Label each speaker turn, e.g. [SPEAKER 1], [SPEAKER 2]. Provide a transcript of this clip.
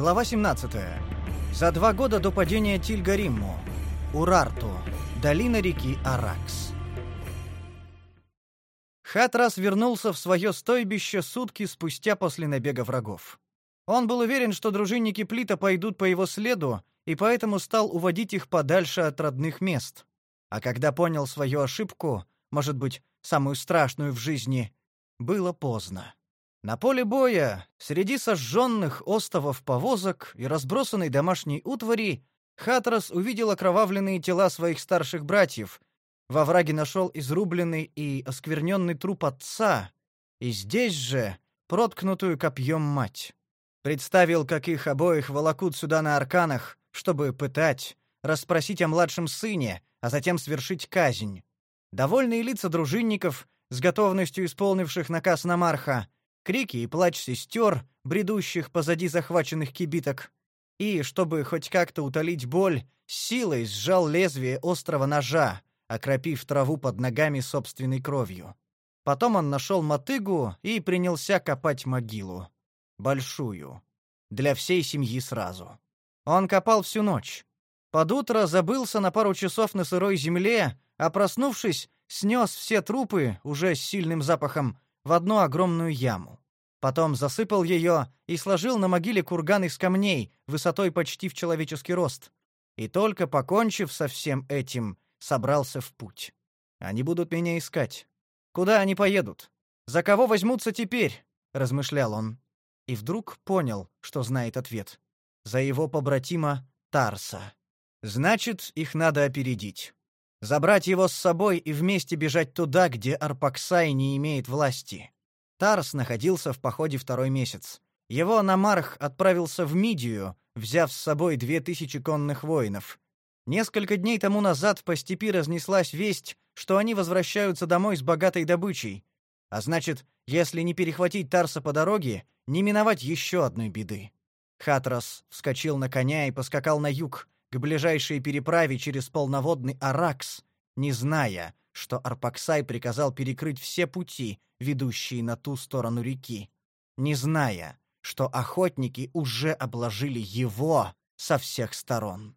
[SPEAKER 1] Глава 17. За два года до падения Тильгаримму. Урарту. Долина реки Аракс. Хатрас вернулся в свое стойбище сутки спустя после набега врагов. Он был уверен, что дружинники Плита пойдут по его следу, и поэтому стал уводить их подальше от родных мест. А когда понял свою ошибку, может быть, самую страшную в жизни, было поздно. На поле боя, среди сожженных остовов повозок и разбросанной домашней утвари, Хатрас увидел окровавленные тела своих старших братьев. Во враге нашел изрубленный и оскверненный труп отца, и здесь же проткнутую копьем мать. Представил, как их обоих волокут сюда на арканах, чтобы пытать, расспросить о младшем сыне, а затем свершить казнь. Довольные лица дружинников, с готовностью исполнивших наказ Намарха, крики и плач сестер, бредущих позади захваченных кибиток, и, чтобы хоть как-то утолить боль, силой сжал лезвие острого ножа, окропив траву под ногами собственной кровью. Потом он нашел мотыгу и принялся копать могилу. Большую. Для всей семьи сразу. Он копал всю ночь. Под утро забылся на пару часов на сырой земле, а проснувшись, снес все трупы, уже с сильным запахом, в одну огромную яму. Потом засыпал ее и сложил на могиле курган из камней, высотой почти в человеческий рост. И только покончив со всем этим, собрался в путь. Они будут меня искать. Куда они поедут? За кого возьмутся теперь? размышлял он. И вдруг понял, что знает ответ. За его побратима Тарса. Значит, их надо опередить. Забрать его с собой и вместе бежать туда, где Арпаксай не имеет власти. Тарс находился в походе второй месяц. Его намарх отправился в Мидию, взяв с собой две тысячи конных воинов. Несколько дней тому назад по степи разнеслась весть, что они возвращаются домой с богатой добычей. А значит, если не перехватить Тарса по дороге, не миновать еще одной беды. Хатрас вскочил на коня и поскакал на юг, к ближайшей переправе через полноводный Аракс, не зная, что Арпаксай приказал перекрыть все пути, ведущие на ту сторону реки, не зная, что охотники уже обложили его со всех сторон.